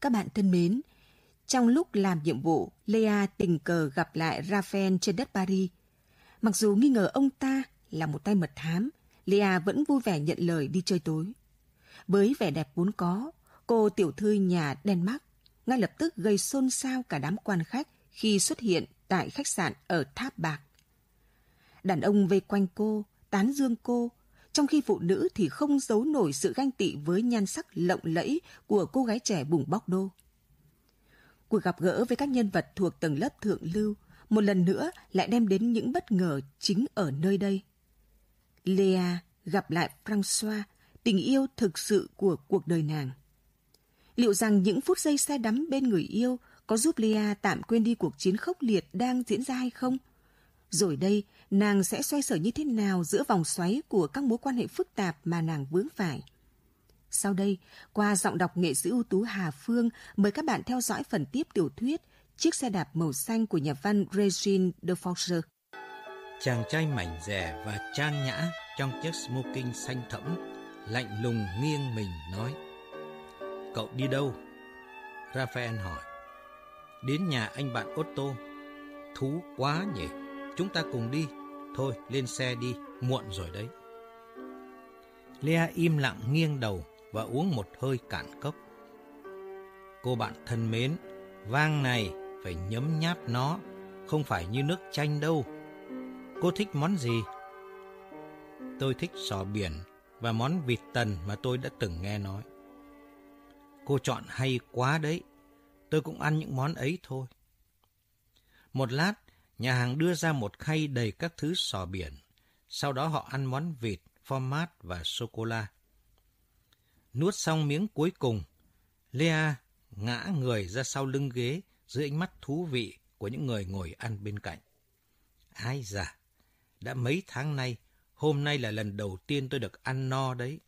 Các bạn thân mến, trong lúc làm nhiệm vụ, Lea tình cờ gặp lại Raphael trên đất Paris. Mặc dù nghi ngờ ông ta là một tay mật thám, Lea vẫn vui vẻ nhận lời đi chơi tối. Với vẻ đẹp vốn có, cô tiểu thư nhà Denmark ngay lập tức gây xôn xao cả đám quan khách khi xuất hiện tại khách sạn ở Tháp Bạc. Đàn ông vây quanh cô, tán dương cô, trong khi phụ nữ thì không giấu nổi sự ganh tị với nhan sắc lộng lẫy của cô gái trẻ bùng bóc đô. Cuộc gặp gỡ với các nhân vật thuộc tầng lớp thượng lưu một lần nữa lại đem đến những bất ngờ chính ở nơi đây. Lea gặp lại Francois, tình yêu thực sự của cuộc đời nàng. Liệu rằng những phút giây say đắm bên người yêu có giúp Lea tạm quên đi cuộc chiến khốc liệt đang diễn ra hay không? Rồi đây, nàng sẽ xoay sở như thế nào giữa vòng xoáy của các mối quan hệ phức tạp mà nàng vướng phải? Sau đây, qua giọng đọc nghệ sĩ ưu tú Hà Phương, mời các bạn theo dõi phần tiếp tiểu thuyết Chiếc xe đạp màu xanh của nhà văn Regine de Forger. Chàng trai mảnh rẻ và trang nhã trong chiếc smoking xanh thẫm, lạnh lùng nghiêng mình nói. Cậu đi đâu? Raphael hỏi. Đến nhà anh bạn Otto. Thú quá nhỉ? Chúng ta cùng đi. Thôi, lên xe đi, muộn rồi đấy. Lea im lặng nghiêng đầu và uống một hơi cạn cốc. Cô bạn thân mến, vang này phải nhấm nháp nó, không phải như nước chanh đâu. Cô thích món gì? Tôi thích sò biển và món vịt tần mà tôi đã từng nghe nói. Cô chọn hay quá đấy. Tôi cũng ăn những món ấy thôi. Một lát, nhà hàng đưa ra một khay đầy các thứ sò biển. Sau đó họ ăn món vịt, phô mát và sô-cô-la. Nuốt xong miếng cuối cùng, Lea ngã người ra sau lưng ghế dưới ánh mắt thú vị của những người ngồi ăn bên cạnh. Ai dạ, đã mấy tháng nay, hôm nay là lần đầu tiên tôi được ăn no đấy.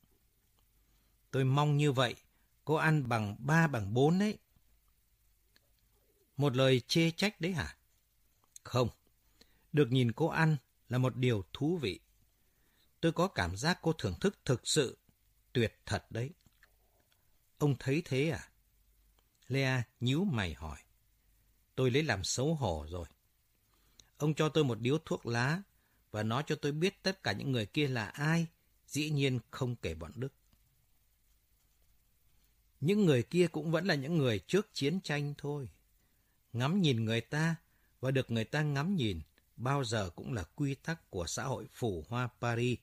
Tôi mong như vậy, cô ăn bằng ba bằng bốn đấy. Một lời chê trách đấy hả? Không, được nhìn cô ăn là một điều thú vị. Tôi có cảm giác cô thưởng thức thực sự, tuyệt thật đấy. Ông thấy thế à? Lea nhíu mày hỏi. Tôi lấy làm xấu hổ rồi. Ông cho tôi một điếu thuốc lá và nói cho tôi biết tất cả những người kia là ai, dĩ nhiên không kể bọn Đức. Những người kia cũng vẫn là những người trước chiến tranh thôi. Ngắm nhìn người ta và được người ta ngắm nhìn bao giờ cũng là quy tắc của xã hội phủ hoa Paris.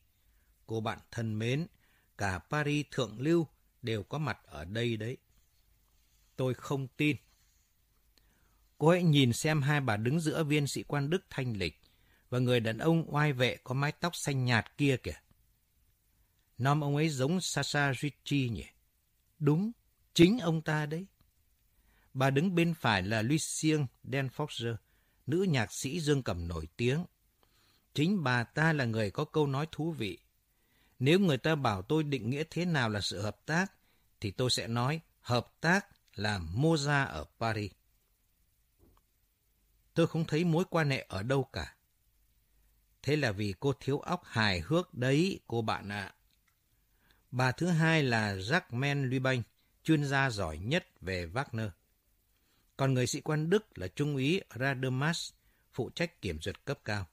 Cô bạn thân mến, cả Paris thượng lưu đều có mặt ở đây đấy. Tôi không tin. Cô hãy nhìn xem hai bà đứng giữa viên sĩ quan Đức thanh lịch và người đàn ông oai vệ có mái tóc xanh nhạt kia kìa. Nom ông ấy giống Sasha Ricci nhỉ? Đúng, chính ông ta đấy. Bà đứng bên phải là Lucien Denforger, nữ nhạc sĩ dương cầm nổi tiếng. Chính bà ta là người có câu nói thú vị. Nếu người ta bảo tôi định nghĩa thế nào là sự hợp tác, thì tôi sẽ nói hợp tác là Moza ở Paris. Tôi không thấy mối quan hệ ở đâu cả. Thế là vì cô thiếu óc hài hước đấy, cô bạn ạ. Bà thứ hai là Jacques Lubin, chuyên gia giỏi nhất về Wagner. Còn người sĩ quan Đức là Trung úy Rademas, phụ trách kiểm duyệt cấp cao.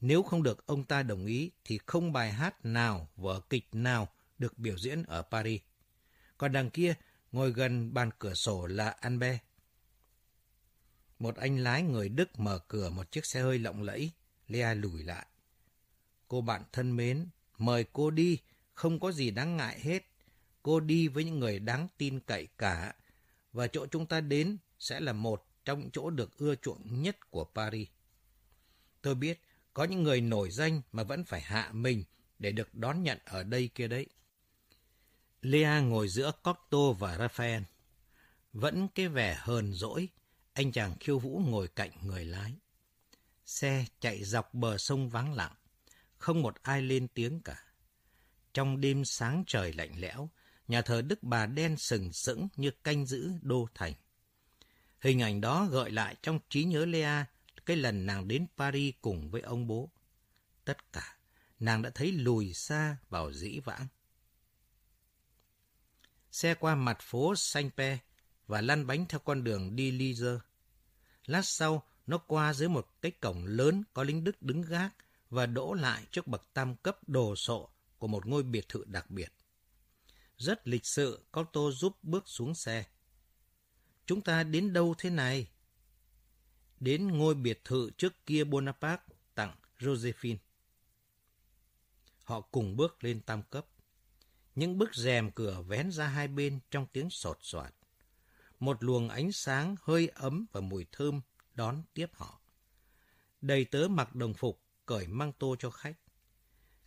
Nếu không được ông ta đồng ý thì không bài hát nào, vở kịch nào được biểu diễn ở Paris. Còn đằng kia, ngồi gần bàn cửa sổ là Anbe. Một anh lái người Đức mở cửa một chiếc xe hơi lộng lẫy, Lea lùi lại. Cô bạn thân mến, mời cô đi, không có gì đáng ngại hết. Cô đi với những người đáng tin cậy cả, và chỗ chúng ta đến sẽ là một trong những chỗ được ưa chuộng nhất của Paris. Tôi biết có những người nổi danh mà vẫn phải hạ mình để được đón nhận ở đây kia đấy. Lea ngồi giữa Cocteau và Raphael. Vẫn cái vẻ hờn dỗi, anh chàng khiêu vũ ngồi cạnh người lái. Xe chạy dọc bờ sông vắng lặng, không một ai lên tiếng cả. Trong đêm sáng trời lạnh lẽo, nhà thờ Đức Bà đen sừng sững như canh giữ đô thành. Hình ảnh đó gợi lại trong trí nhớ Lea cái lần nàng đến Paris cùng với ông bố. Tất cả, nàng đã thấy lùi xa vào dĩ vãng. Xe qua mặt phố Saint-Pe, và lăn bánh theo con đường đi Lizer. Lát sau, nó qua dưới một cái cổng lớn có lính Đức đứng gác và đỗ lại trước bậc tam cấp đồ sộ của một ngôi biệt thự đặc biệt. Rất lịch sự, Cotto giúp bước xuống xe. Chúng ta đến đâu thế này? Đến ngôi biệt thự trước kia Bonaparte tặng Josephine. Họ cùng bước lên tam cấp. Những bức rèm cửa vén ra hai bên trong tiếng sột soạt. Một luồng ánh sáng hơi ấm và mùi thơm đón tiếp họ. Đầy tớ mặc đồng phục, cởi mang tô cho khách.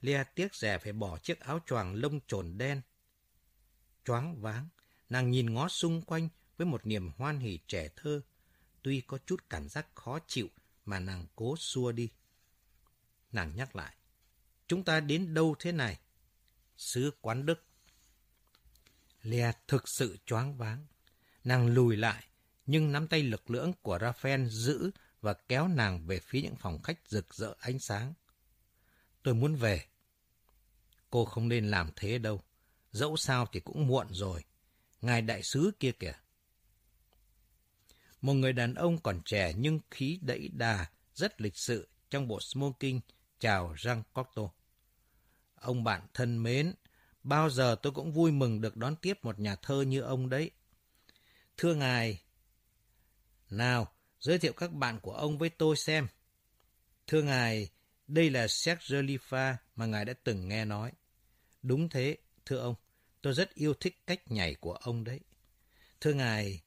Lea tiếc rẻ phải bỏ chiếc áo choàng lông trồn đen. Choáng váng, nàng nhìn ngó xung quanh với một niềm hoan hỉ trẻ thơ, tuy có chút cảm giác khó chịu mà nàng cố xua đi. Nàng nhắc lại, chúng ta đến đâu thế này? Sứ quán Đức. Lea thực sự choáng váng. Nàng lùi lại, nhưng nắm tay lực lưỡng của Raphael giữ và kéo nàng về phía những phòng khách rực rỡ ánh sáng. Tôi muốn về. Cô không nên làm thế đâu. Dẫu sao thì cũng muộn rồi. Ngài đại sứ kia kìa. Một người đàn ông còn trẻ nhưng khí đẫy đà, rất lịch sự trong bộ smoking chào Jean Cocteau. Ông bạn thân mến, bao giờ tôi cũng vui mừng được đón tiếp một nhà thơ như ông đấy. Thưa ngài, nào, giới thiệu các bạn của ông với tôi xem. Thưa ngài, đây là Serge Lifa mà ngài đã từng nghe nói. Đúng thế, thưa ông, tôi rất yêu thích cách nhảy của ông đấy. Thưa ngài,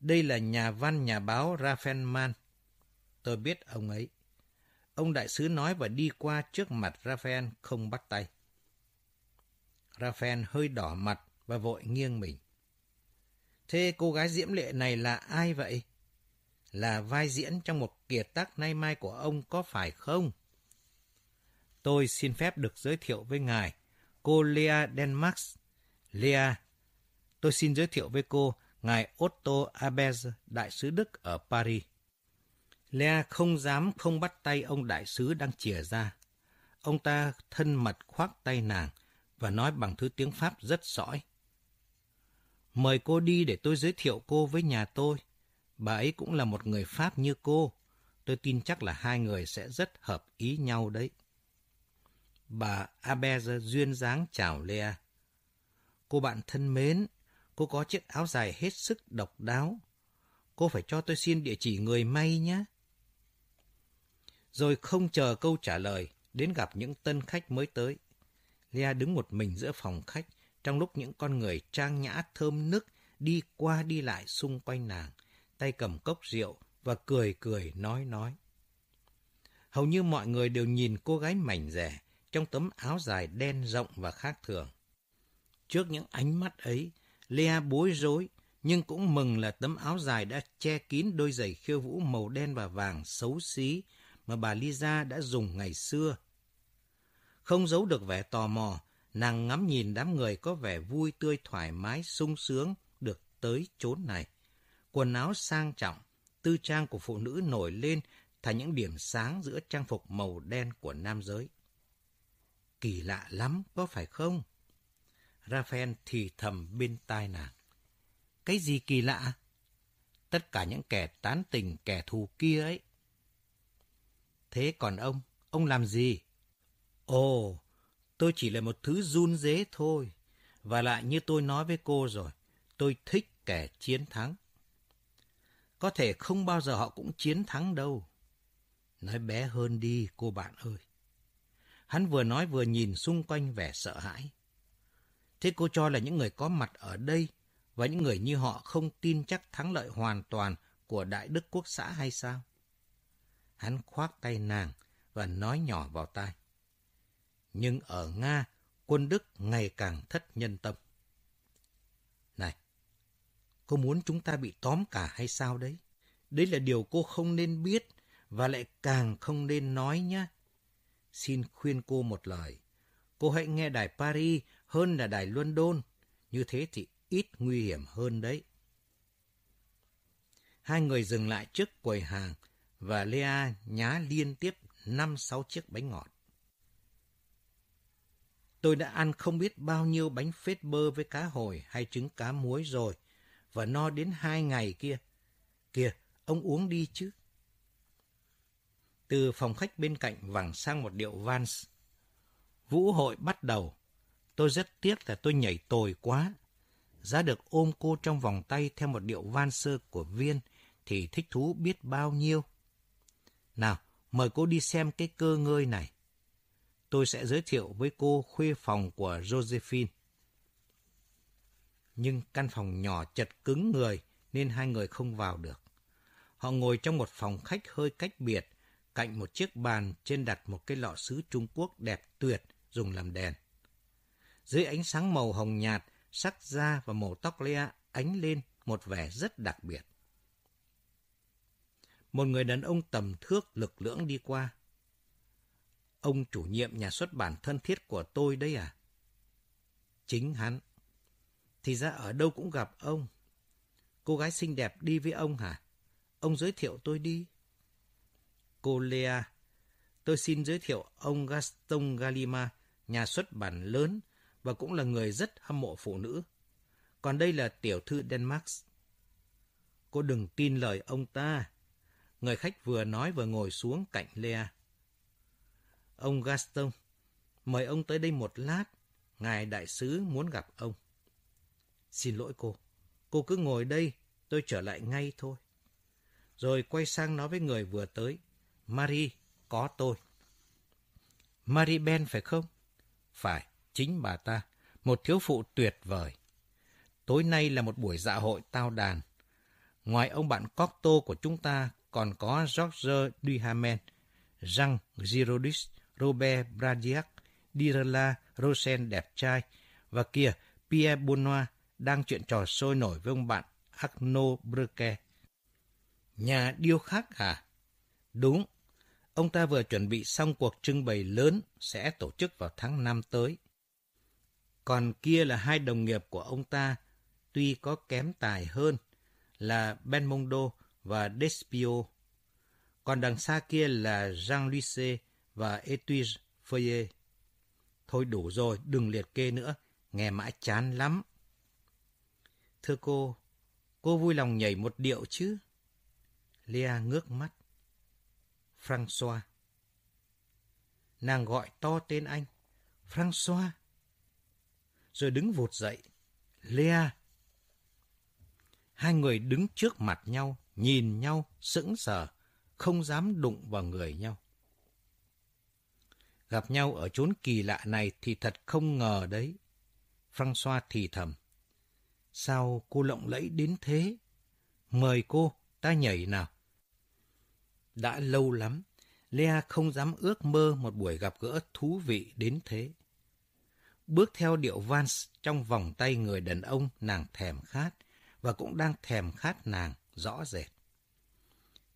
đây là nhà văn nhà báo Raphael Mann. Tôi biết ông ấy. Ông đại sứ nói và đi qua trước mặt Raphael không bắt tay. Raphael hơi đỏ mặt và vội nghiêng mình. Thế cô gái diễm lệ này là ai vậy? Là vai diễn trong một kiệt tác nay mai của ông có phải không? Tôi xin phép được giới thiệu với ngài, cô Lea Denmark. Lea, tôi xin giới thiệu với cô ngài Otto Abez, đại sứ Đức ở Paris. Lea không dám không bắt tay ông đại sứ đang chìa ra. Ông ta thân mật khoác tay nàng và nói bằng thứ tiếng Pháp rất sõi. Mời cô đi để tôi giới thiệu cô với nhà tôi. Bà ấy cũng là một người Pháp như cô. Tôi tin chắc là hai người sẽ rất hợp ý nhau đấy. Bà Abez duyên dáng chào Lea. Cô bạn thân mến, cô có chiếc áo dài hết sức độc đáo. Cô phải cho tôi xin địa chỉ người may nhé. Rồi không chờ câu trả lời, đến gặp những tân khách mới tới. Lea đứng một mình giữa phòng khách, trong lúc những con người trang nhã thơm nức đi qua đi lại xung quanh nàng, tay cầm cốc rượu và cười cười nói nói. Hầu như mọi người đều nhìn cô gái mảnh rẻ trong tấm áo dài đen rộng và khác thường. Trước những ánh mắt ấy, Lea bối rối, nhưng cũng mừng là tấm áo dài đã che kín đôi giày khiêu vũ màu đen và vàng xấu xí mà bà Lisa đã dùng ngày xưa. Không giấu được vẻ tò mò, nàng ngắm nhìn đám người có vẻ vui tươi thoải mái sung sướng được tới chốn này. Quần áo sang trọng, tư trang của phụ nữ nổi lên thành những điểm sáng giữa trang phục màu đen của nam giới. Kỳ lạ lắm, có phải không? Raphael thì thầm bên tai nàng. Cái gì kỳ lạ? Tất cả những kẻ tán tình kẻ thù kia ấy. Thế còn ông, ông làm gì? Ồ, tôi chỉ là một thứ run dế thôi. Và lại như tôi nói với cô rồi, tôi thích kẻ chiến thắng. Có thể không bao giờ họ cũng chiến thắng đâu. Nói bé hơn đi, cô bạn ơi. Hắn vừa nói vừa nhìn xung quanh vẻ sợ hãi. Thế cô cho là những người có mặt ở đây và những người như họ không tin chắc thắng lợi hoàn toàn của Đại Đức Quốc xã hay sao? Hắn khoác tay nàng và nói nhỏ vào tai. Nhưng ở Nga, quân Đức ngày càng thất nhân tâm. Này, cô muốn chúng ta bị tóm cả hay sao đấy? Đấy là điều cô không nên biết và lại càng không nên nói nhé. Xin khuyên cô một lời. Cô hãy nghe đài Paris hơn là đài London. Như thế thì ít nguy hiểm hơn đấy. Hai người dừng lại trước quầy hàng và Lea nhá liên tiếp năm sáu chiếc bánh ngọt. Tôi đã ăn không biết bao nhiêu bánh phết bơ với cá hồi hay trứng cá muối rồi, và no đến hai ngày kia. Kìa, ông uống đi chứ. Từ phòng khách bên cạnh vẳng sang một điệu vans. Vũ hội bắt đầu. Tôi rất tiếc là tôi nhảy tồi quá. Giá được ôm cô trong vòng tay theo một điệu van sơ của Viên thì thích thú biết bao nhiêu. Nào, mời cô đi xem cái cơ ngơi này. Tôi sẽ giới thiệu với cô khuê phòng của Josephine. Nhưng căn phòng nhỏ chật cứng người nên hai người không vào được. Họ ngồi trong một phòng khách hơi cách biệt, cạnh một chiếc bàn trên đặt một cái lọ sứ Trung Quốc đẹp tuyệt dùng làm đèn. Dưới ánh sáng màu hồng nhạt, sắc da và màu tóc Lea ánh lên một vẻ rất đặc biệt. Một người đàn ông tầm thước lực lưỡng đi qua. Ông chủ nhiệm nhà xuất bản thân thiết của tôi đấy à? Chính hắn. Thì ra ở đâu cũng gặp ông. Cô gái xinh đẹp đi với ông hả? Ông giới thiệu tôi đi. Cô Lea, tôi xin giới thiệu ông Gaston Galima, nhà xuất bản lớn và cũng là người rất hâm mộ phụ nữ. Còn đây là tiểu thư Denmark. Cô đừng tin lời ông ta. Người khách vừa nói vừa ngồi xuống cạnh Lea. Ông Gaston, mời ông tới đây một lát. Ngài đại sứ muốn gặp ông. Xin lỗi cô. Cô cứ ngồi đây, tôi trở lại ngay thôi. Rồi quay sang nói với người vừa tới. Marie, có tôi. Marie Ben phải không? Phải, chính bà ta. Một thiếu phụ tuyệt vời. Tối nay là một buổi dạ hội tao đàn. Ngoài ông bạn Cocteau của chúng ta còn có Georges Duhamel, Jean Giraudis, Robert Bradiac, Dirla Rosen đẹp trai và kia Pierre Bonois đang chuyện trò sôi nổi với ông bạn Arnaud Brequet. Nhà điêu khắc hả? Đúng. Ông ta vừa chuẩn bị xong cuộc trưng bày lớn sẽ tổ chức vào tháng 5 tới. Còn kia là hai đồng nghiệp của ông ta, tuy có kém tài hơn, là Benmondo và Despio. Còn đằng xa kia là Jean Luce và Etuige Feuillet. Thôi đủ rồi, đừng liệt kê nữa, nghe mãi chán lắm. Thưa cô, cô vui lòng nhảy một điệu chứ? Lea ngước mắt. François. Nàng gọi to tên anh. François. Rồi đứng vụt dậy. Lea. Hai người đứng trước mặt nhau, nhìn nhau, sững sờ, không dám đụng vào người nhau. Gặp nhau ở chốn kỳ lạ này thì thật không ngờ đấy. François thì thầm. Sao cô lộng lẫy đến thế? Mời cô, ta nhảy nào. Đã lâu lắm, Lea không dám ước mơ một buổi gặp gỡ thú vị đến thế. Bước theo điệu vans trong vòng tay người đàn ông nàng thèm khát và cũng đang thèm khát nàng rõ rệt.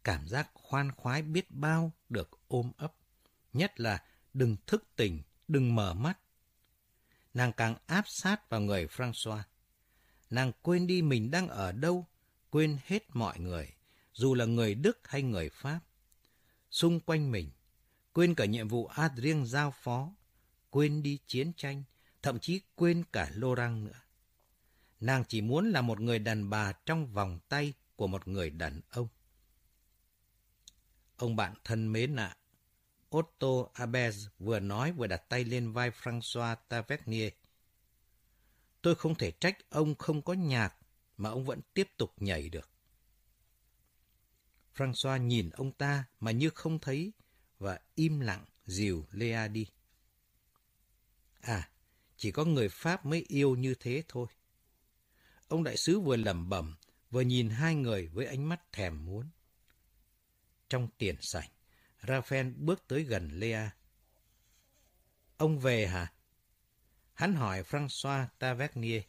Cảm giác khoan khoái biết bao được ôm ấp, nhất là đừng thức tỉnh, đừng mở mắt. Nàng càng áp sát vào người François. Nàng quên đi mình đang ở đâu, quên hết mọi người, dù là người Đức hay người Pháp. Xung quanh mình, quên cả nhiệm vụ Adrien giao phó, quên đi chiến tranh, thậm chí quên cả Laurent nữa. Nàng chỉ muốn là một người đàn bà trong vòng tay của một người đàn ông. Ông bạn thân mến ạ, Otto Abez vừa nói vừa đặt tay lên vai François Tavernier. Tôi không thể trách ông không có nhạc mà ông vẫn tiếp tục nhảy được. François nhìn ông ta mà như không thấy và im lặng dìu Lea đi. À, chỉ có người Pháp mới yêu như thế thôi. Ông đại sứ vừa lẩm bẩm, vừa nhìn hai người với ánh mắt thèm muốn. Trong tiền sảnh, Raphael bước tới gần Lea. Ông về hả? Hắn hỏi François Tavernier.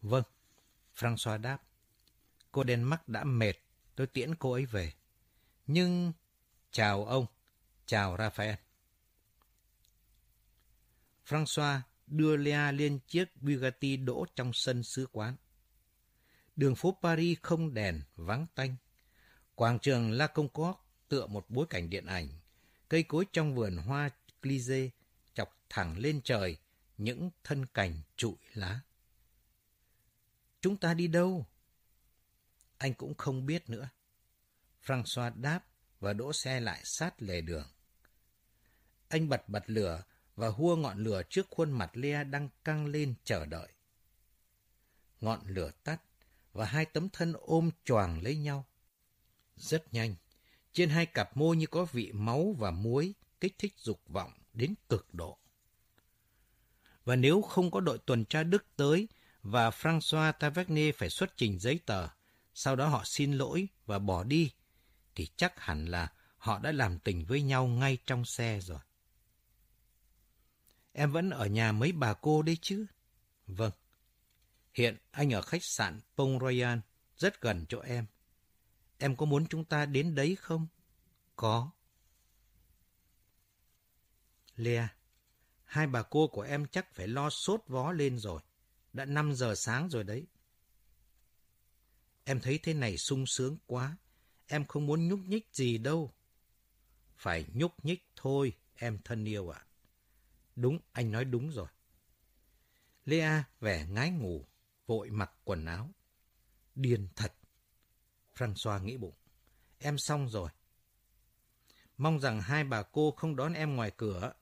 Vâng, François đáp. Cô đen mắt đã mệt, tôi tiễn cô ấy về. Nhưng... Chào ông, chào Raphael. François đưa Lea lên chiếc Bugatti đỗ trong sân sứ quán. Đường phố Paris không đèn, vắng tanh. Quảng trường La Concorde tựa một bối cảnh điện ảnh. Cây cối trong vườn hoa Clise chọc thẳng lên trời những thân cành trụi lá. Chúng ta đi đâu? Anh cũng không biết nữa. François đáp và đỗ xe lại sát lề đường. Anh bật bật lửa và hua ngọn lửa trước khuôn mặt Lea đang căng lên chờ đợi. Ngọn lửa tắt và hai tấm thân ôm choàng lấy nhau. Rất nhanh, trên hai cặp môi như có vị máu và muối kích thích dục vọng đến cực độ. Và nếu không có đội tuần tra Đức tới và François Tavernier phải xuất trình giấy tờ, sau đó họ xin lỗi và bỏ đi, thì chắc hẳn là họ đã làm tình với nhau ngay trong xe rồi. Em vẫn ở nhà mấy bà cô đấy chứ? Vâng. Hiện anh ở khách sạn Pong Royal, rất gần chỗ em. Em có muốn chúng ta đến đấy không? Có. Lea, hai bà cô của em chắc phải lo sốt vó lên rồi. Đã 5 giờ sáng rồi đấy. Em thấy thế này sung sướng quá. Em không muốn nhúc nhích gì đâu. Phải nhúc nhích thôi, em thân yêu ạ. Đúng, anh nói đúng rồi. Lea vẻ ngái ngủ, vội mặc quần áo. Điên thật. François nghĩ bụng. Em xong rồi. Mong rằng hai bà cô không đón em ngoài cửa.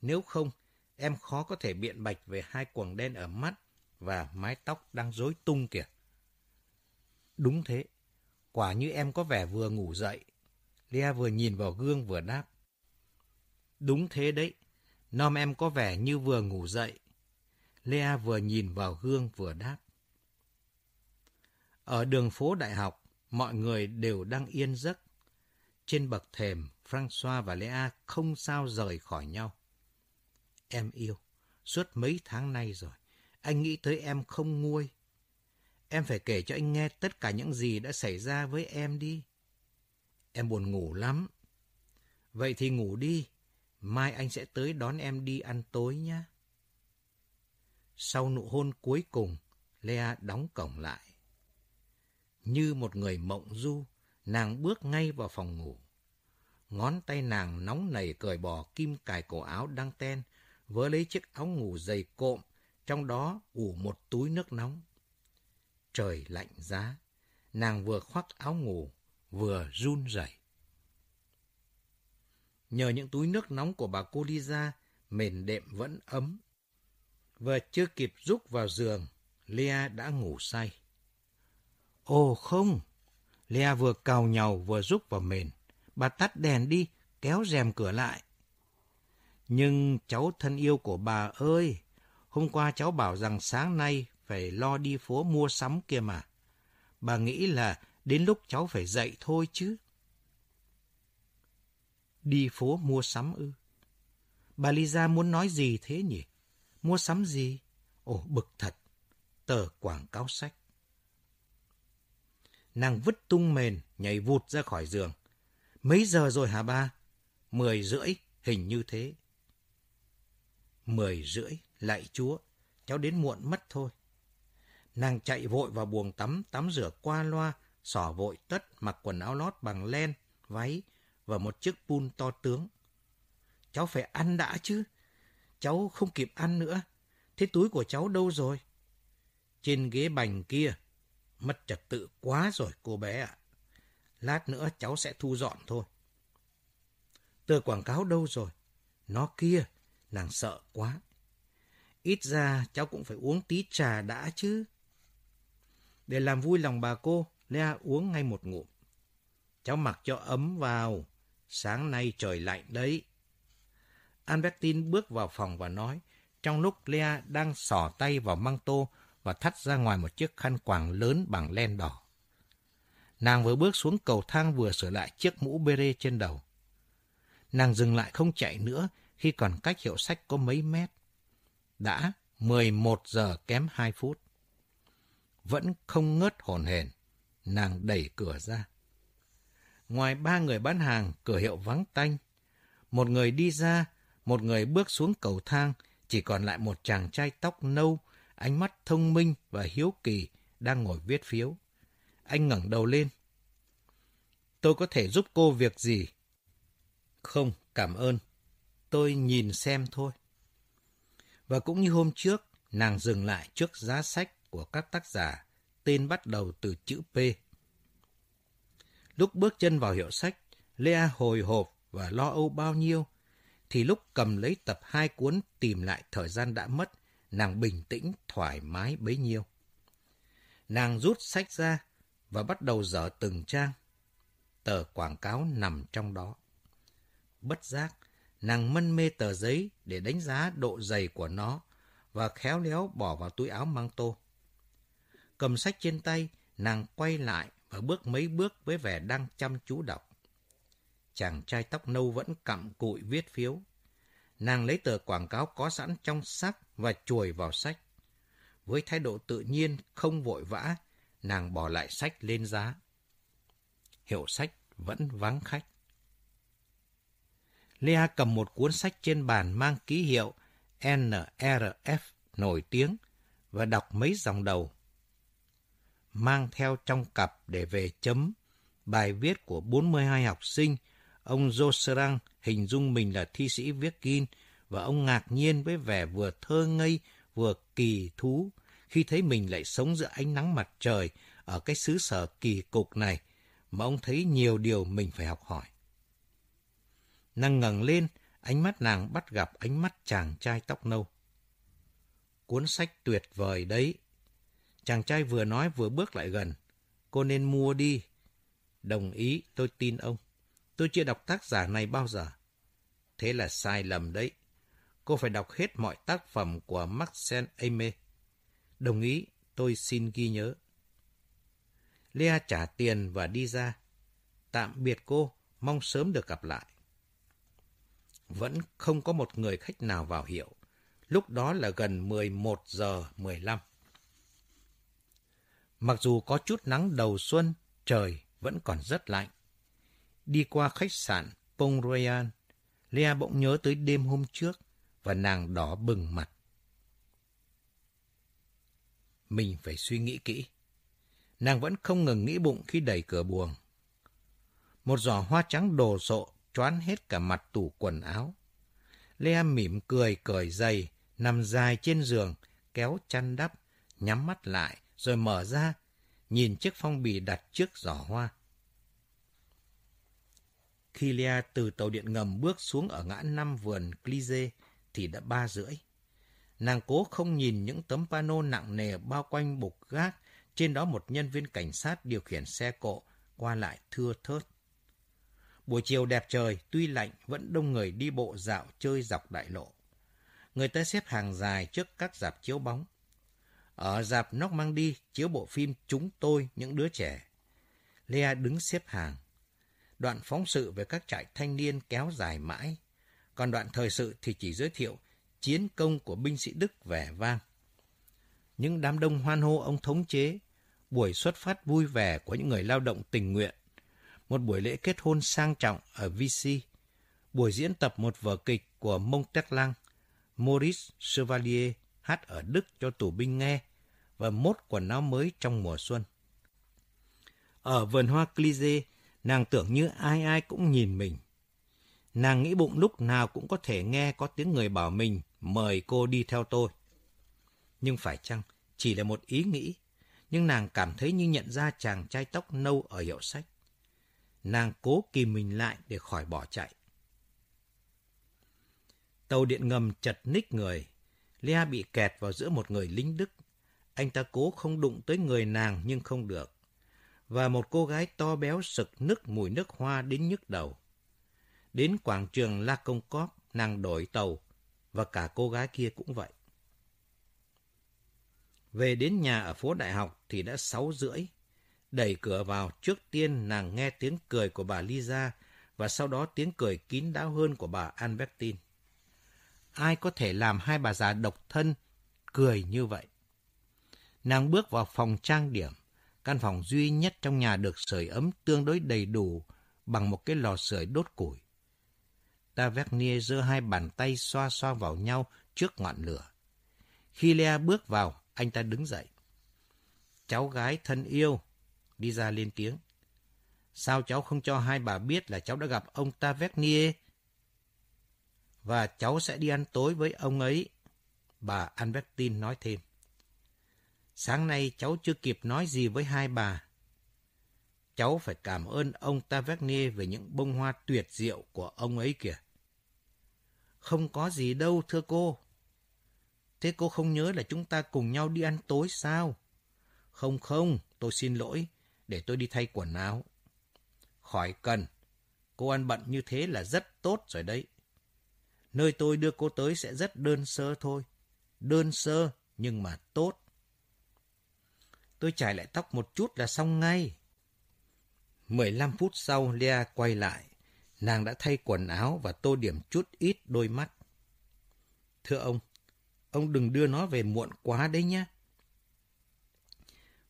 Nếu không, em khó có thể biện bạch về hai quầng đen ở mắt và mái tóc đang rối tung kìa. Đúng thế. Quả như em có vẻ vừa ngủ dậy. Lea vừa nhìn vào gương vừa đáp. Đúng thế đấy. Nom em có vẻ như vừa ngủ dậy. Lea vừa nhìn vào gương vừa đáp. Ở đường phố đại học, mọi người đều đang yên giấc. Trên bậc thềm, Francois và Lea không sao rời khỏi nhau. Em yêu, suốt mấy tháng nay rồi, anh nghĩ tới em không nguôi. Em phải kể cho anh nghe tất cả những gì đã xảy ra với em đi. Em buồn ngủ lắm. Vậy thì ngủ đi, mai anh sẽ tới đón em đi ăn tối nhé. Sau nụ hôn cuối cùng, Lea đóng cổng lại. Như một người mộng du, nàng bước ngay vào phòng ngủ. Ngón tay nàng nóng nảy cởi bỏ kim cài cổ áo đăng ten, vớ lấy chiếc áo ngủ dày cộm, trong đó ủ một túi nước nóng. Trời lạnh giá, nàng vừa khoác áo ngủ, vừa run rẩy. Nhờ những túi nước nóng của bà cô đi ra, mền đệm vẫn ấm. Vừa chưa kịp rúc vào giường, Lea đã ngủ say. Ồ không! Lea vừa cào nhàu vừa rúc vào mền. Bà tắt đèn đi, kéo rèm cửa lại. Nhưng cháu thân yêu của bà ơi, hôm qua cháu bảo rằng sáng nay phải lo đi phố mua sắm kia mà. Bà nghĩ là đến lúc cháu phải dậy thôi chứ. Đi phố mua sắm ư? Bà Lisa muốn nói gì thế nhỉ? Mua sắm gì? Ồ, bực thật. Tờ quảng cáo sách. Nàng vứt tung mền, nhảy vụt ra khỏi giường. Mấy giờ rồi hả ba? Mười rưỡi, hình như thế. Mười rưỡi, lạy chúa, cháu đến muộn mất thôi. Nàng chạy vội vào buồng tắm, tắm rửa qua loa, xỏ vội tất, mặc quần áo lót bằng len, váy và một chiếc pun to tướng. Cháu phải ăn đã chứ. Cháu không kịp ăn nữa. Thế túi của cháu đâu rồi? Trên ghế bành kia. Mất trật tự quá rồi cô bé ạ. Lát nữa cháu sẽ thu dọn thôi. Tờ quảng cáo đâu rồi? Nó kia, nàng sợ quá. Ít ra cháu cũng phải uống tí trà đã chứ. Để làm vui lòng bà cô, Lea uống ngay một ngụm. Cháu mặc cho ấm vào, sáng nay trời lạnh đấy. Albertine bước vào phòng và nói, trong lúc Lea đang sỏ tay vào măng tô và thắt ra ngoài một chiếc khăn quàng lớn bằng len đỏ. Nàng vừa bước xuống cầu thang vừa sửa lại chiếc mũ bê trên đầu. Nàng dừng lại không chạy nữa khi còn cách hiệu sách có mấy mét. Đã 11 giờ kém 2 phút. Vẫn không ngớt hồn hển, nàng đẩy cửa ra. Ngoài ba người bán hàng, cửa hiệu vắng tanh. Một người đi ra, một người bước xuống cầu thang, chỉ còn lại một chàng trai tóc nâu, ánh mắt thông minh và hiếu kỳ đang ngồi viết phiếu. Anh ngẩng đầu lên. Tôi có thể giúp cô việc gì? Không, cảm ơn. Tôi nhìn xem thôi. Và cũng như hôm trước, nàng dừng lại trước giá sách của các tác giả, tên bắt đầu từ chữ P. Lúc bước chân vào hiệu sách, Lea hồi hộp và lo âu bao nhiêu, thì lúc cầm lấy tập hai cuốn tìm lại thời gian đã mất, nàng bình tĩnh, thoải mái bấy nhiêu. Nàng rút sách ra và bắt đầu dở từng trang. Tờ quảng cáo nằm trong đó. Bất giác, nàng mân mê tờ giấy để đánh giá độ dày của nó và khéo léo bỏ vào túi áo mang tô. Cầm sách trên tay, nàng quay lại và bước mấy bước với vẻ đang chăm chú đọc. Chàng trai tóc nâu vẫn cặm cụi viết phiếu. Nàng lấy tờ quảng cáo có sẵn trong sắc và chuồi vào sách. Với thái độ tự nhiên, không vội vã, nàng bỏ lại sách lên giá. Hiệu sách vẫn vắng khách. Lea cầm một cuốn sách trên bàn mang ký hiệu NRF nổi tiếng và đọc mấy dòng đầu. Mang theo trong cặp để về chấm bài viết của 42 học sinh, ông Joserang hình dung mình là thi sĩ viết kinh và ông ngạc nhiên với vẻ vừa thơ ngây vừa kỳ thú khi thấy mình lại sống giữa ánh nắng mặt trời ở cái xứ sở kỳ cục này mà ông thấy nhiều điều mình phải học hỏi. Nàng ngẩng lên, ánh mắt nàng bắt gặp ánh mắt chàng trai tóc nâu. Cuốn sách tuyệt vời đấy. Chàng trai vừa nói vừa bước lại gần. Cô nên mua đi. Đồng ý, tôi tin ông. Tôi chưa đọc tác giả này bao giờ. Thế là sai lầm đấy. Cô phải đọc hết mọi tác phẩm của Marcel Aimé. Đồng ý, tôi xin ghi nhớ. Lea trả tiền và đi ra. Tạm biệt cô, mong sớm được gặp lại. Vẫn không có một người khách nào vào hiệu. Lúc đó là gần 11 giờ 15. Mặc dù có chút nắng đầu xuân, trời vẫn còn rất lạnh. Đi qua khách sạn Pong Royal, Lea bỗng nhớ tới đêm hôm trước và nàng đỏ bừng mặt. Mình phải suy nghĩ kỹ. Nàng vẫn không ngừng nghĩ bụng khi đẩy cửa buồng. Một giỏ hoa trắng đồ sộ choán hết cả mặt tủ quần áo. Lea mỉm cười cởi giày, nằm dài trên giường, kéo chăn đắp, nhắm mắt lại, rồi mở ra, nhìn chiếc phong bì đặt trước giỏ hoa. Khi Lea từ tàu điện ngầm bước xuống ở ngã năm vườn Clise thì đã ba rưỡi. Nàng cố không nhìn những tấm pano nặng nề bao quanh bục gác, trên đó một nhân viên cảnh sát điều khiển xe cộ qua lại thưa thớt. Buổi chiều đẹp trời, tuy lạnh, vẫn đông người đi bộ dạo chơi dọc đại lộ. Người ta xếp hàng dài trước các dạp chiếu bóng. Ở dạp Nóc Mang Đi chiếu bộ phim Chúng tôi, những đứa trẻ. Lea đứng xếp hàng. Đoạn phóng sự về các trại thanh niên kéo dài mãi. Còn đoạn thời sự thì chỉ giới thiệu chiến công của binh sĩ Đức vẻ vang. Những đám đông hoan hô ông thống chế, buổi xuất phát vui vẻ của những người lao động tình nguyện, một buổi lễ kết hôn sang trọng ở VC, buổi diễn tập một vở kịch của Montelang, Maurice Chevalier hát ở Đức cho tù binh nghe và mốt quần áo mới trong mùa xuân. Ở vườn hoa Clise, nàng tưởng như ai ai cũng nhìn mình. Nàng nghĩ bụng lúc nào cũng có thể nghe có tiếng người bảo mình mời cô đi theo tôi. Nhưng phải chăng chỉ là một ý nghĩ, nhưng nàng cảm thấy như nhận ra chàng trai tóc nâu ở hiệu sách. Nàng cố kìm mình lại để khỏi bỏ chạy. Tàu điện ngầm chật ních người. Lea bị kẹt vào giữa một người lính Đức. Anh ta cố không đụng tới người nàng nhưng không được. Và một cô gái to béo sực nức mùi nước hoa đến nhức đầu. Đến quảng trường La Công Cóp, nàng đổi tàu, và cả cô gái kia cũng vậy. Về đến nhà ở phố Đại học thì đã sáu rưỡi. Đẩy cửa vào, trước tiên nàng nghe tiếng cười của bà Lisa và sau đó tiếng cười kín đáo hơn của bà Albertine. Ai có thể làm hai bà già độc thân cười như vậy? Nàng bước vào phòng trang điểm, căn phòng duy nhất trong nhà được sưởi ấm tương đối đầy đủ bằng một cái lò sưởi đốt củi. Tavernier giơ hai bàn tay xoa xoa vào nhau trước ngọn lửa. Khi Lea bước vào, anh ta đứng dậy. Cháu gái thân yêu, đi ra lên tiếng. Sao cháu không cho hai bà biết là cháu đã gặp ông Tavernier? Và cháu sẽ đi ăn tối với ông ấy, bà Albertine nói thêm. Sáng nay cháu chưa kịp nói gì với hai bà. cháu phải cảm ơn ông Tavernier về những bông hoa tuyệt diệu của ông ấy kìa. Không có gì đâu, thưa cô. Thế cô không nhớ là chúng ta cùng nhau đi ăn tối sao? Không không, tôi xin lỗi, để tôi đi thay quần áo. Khỏi cần, cô ăn bận như thế là rất tốt rồi đấy. Nơi tôi đưa cô tới sẽ rất đơn sơ thôi. Đơn sơ nhưng mà tốt. Tôi chải lại tóc một chút là xong ngay. 15 phút sau, Lea quay lại. Nàng đã thay quần áo và tô điểm chút ít đôi mắt. Thưa ông, ông đừng đưa nó về muộn quá đấy nhé.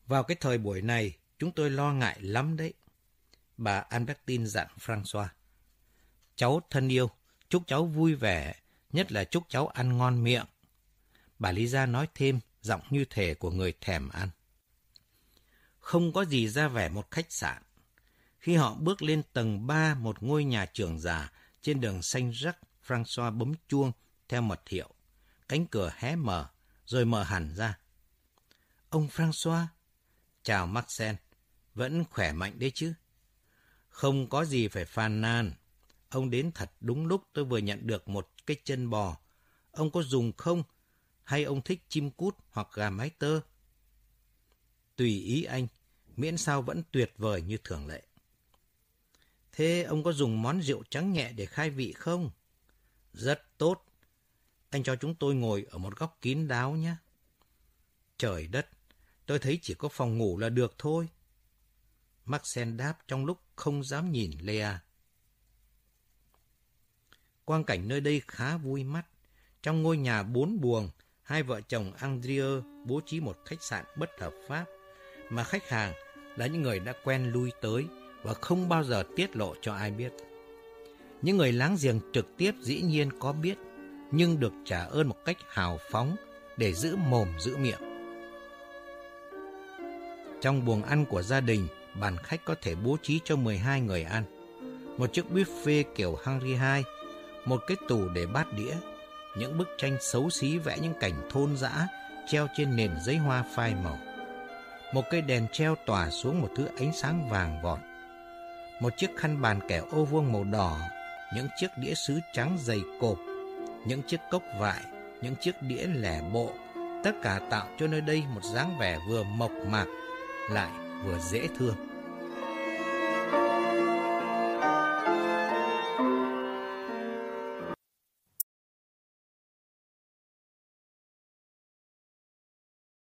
Vào cái thời buổi này, chúng tôi lo ngại lắm đấy. Bà Albertine dặn François. Cháu thân yêu, chúc cháu vui vẻ, nhất là chúc cháu ăn ngon miệng. Bà Lisa nói thêm, giọng như thể của người thèm ăn. Không có gì ra vẻ một khách sạn. Khi họ bước lên tầng 3 một ngôi nhà trường già trên đường xanh rắc, François bấm chuông theo mật hiệu. Cánh cửa hé mở, rồi mở hẳn ra. Ông François, chào Marcel, vẫn khỏe mạnh đấy chứ? Không có gì phải phàn nàn. Ông đến thật đúng lúc tôi vừa nhận được một cái chân bò. Ông có dùng không? Hay ông thích chim cút hoặc gà mái tơ? Tùy ý anh, miễn sao vẫn tuyệt vời như thường lệ. Thế ông có dùng món rượu trắng nhẹ để khai vị không? Rất tốt. Anh cho chúng tôi ngồi ở một góc kín đáo nhé. Trời đất, tôi thấy chỉ có phòng ngủ là được thôi. Maxen đáp trong lúc không dám nhìn Lea. Quang cảnh nơi đây khá vui mắt. Trong ngôi nhà bốn buồng, hai vợ chồng Andrea bố trí một khách sạn bất hợp pháp, mà khách hàng là những người đã quen lui tới và không bao giờ tiết lộ cho ai biết. Những người láng giềng trực tiếp dĩ nhiên có biết, nhưng được trả ơn một cách hào phóng để giữ mồm giữ miệng. Trong buồng ăn của gia đình, bàn khách có thể bố trí cho 12 người ăn. Một chiếc buffet kiểu Henry II, một cái tủ để bát đĩa, những bức tranh xấu xí vẽ những cảnh thôn dã treo trên nền giấy hoa phai màu. Một cây đèn treo tỏa xuống một thứ ánh sáng vàng vọt. Một chiếc khăn bàn kẻ ô vuông màu đỏ, những chiếc đĩa sứ trắng dày cộp, những chiếc cốc vải, những chiếc đĩa lẻ bộ, tất cả tạo cho nơi đây một dáng vẻ vừa mộc mạc lại vừa dễ thương.